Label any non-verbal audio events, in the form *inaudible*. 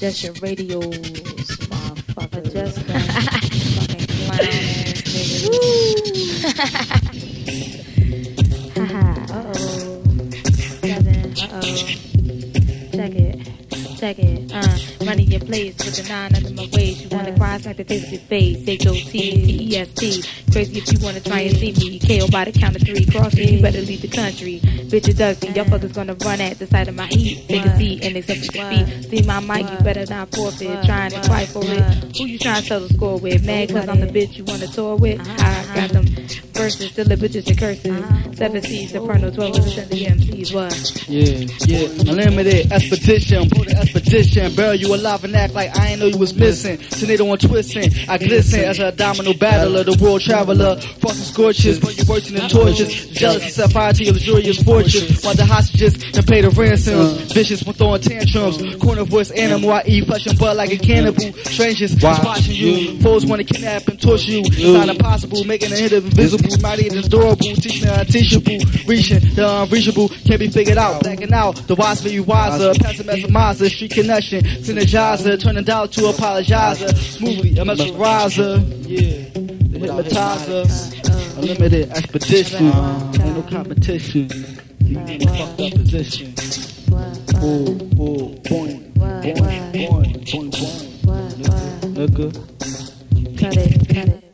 Adjust your radios, motherfucker. Adjust them. Fucking *laughs* clown ass niggas. Haha. Uh oh. Seven. Uh oh. Check it. Check it. Uh, your place with the nine under my waist. You wanna cry, smack the taste of face. H O T T E S T. Crazy if you wanna try and see me. KO by the count of three. Cross me, you better leave the country. Bitch, it does me. Y'all fuckers gonna run at the sight of my heat. Take a seat and accept your defeat. See my mic, you better not forfeit. Trying to fight for it. Who you trying to settle score with? Mad cause I'm the bitch you wanna tour with? I got them verses, still bitches and curses. Seven Seas, Soprano, 12 of the MCs. What? Yeah, yeah. Unlimited expedition, pull the expedition. Bury you alive and act like I ain't know you was missing. Tornado on twisting. I glisten as a domino battler, the world traveler. Frost scorches, but you're worse than torches. Jealousy set fire to your luxurious fortress. While the hostages can pay the ransoms. Vicious when throwing tantrums. Corner voice animal, I eat flesh and blood like a cannibal. Strangers is watching you. Foes wanna kidnap and torture you. It's not impossible, making a hit of invisible. Mighty and adorable, teaching the unteachable. Reaching the unreachable, can't be figured out. Blacking out, the wise be wiser. Pessimism, Mazda, street connection. Synergizer, turning down to apologizer. Smoothly, a mesmerizer. Yeah, the hypnotizer. Unlimited expedition. Ain't no competition. You a fucked up position. Ooh, ooh, boing, boing, boing, boing, boing. Nigga, nigga.